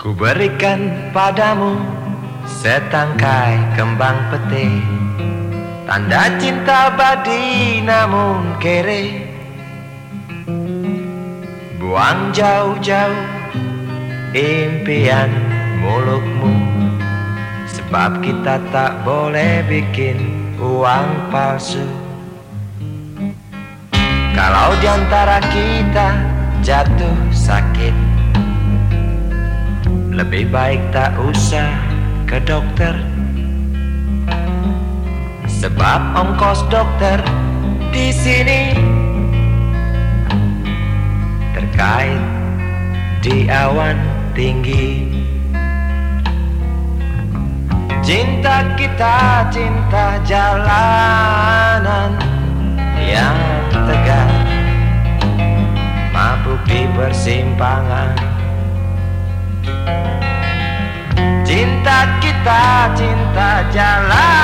Ku berikan padamu setangkai kembang pete. Tanda cinta badi namun kere. Buang jauh-jauh impian mulukmu. Sebab kita tak boleh bikin uang palsu. Kalau di antara kita jatuh sakit lebih baik tak usah ke dokter. Sebab ongkos dokter di sini. Terkait di awan tinggi. Cinta kita cinta jalanan yang tegar. Mabuk di persimpangan Cinta kita cinta jalanan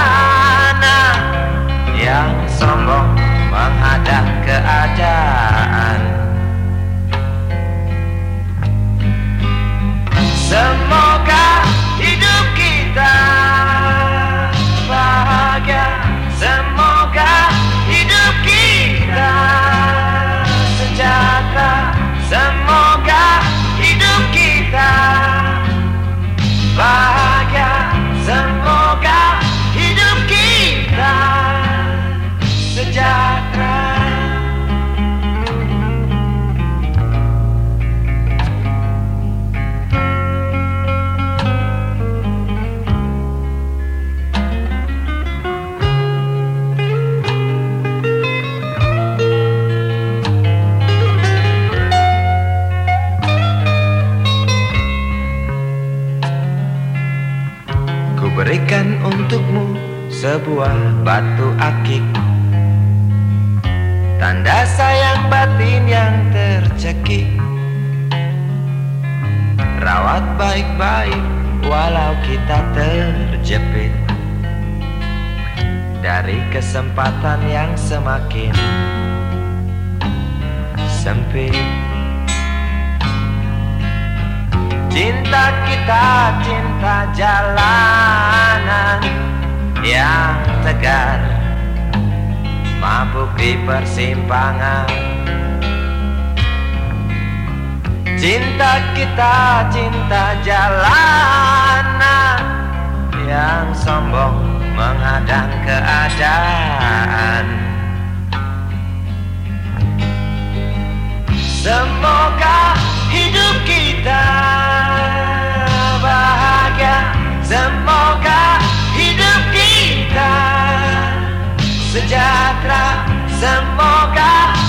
Berikan untukmu sebuah batu akik. Tanda sayang batin yang tercekik. Rawat baik-baik walau kita terjepit. Dari kesempatan yang semakin sempit. Cinta kita cinta jalanan yang tegar Mabuk di persimpangan. Cinta kita cinta jalanan Yang sombong menghadang keadaan. Semoga I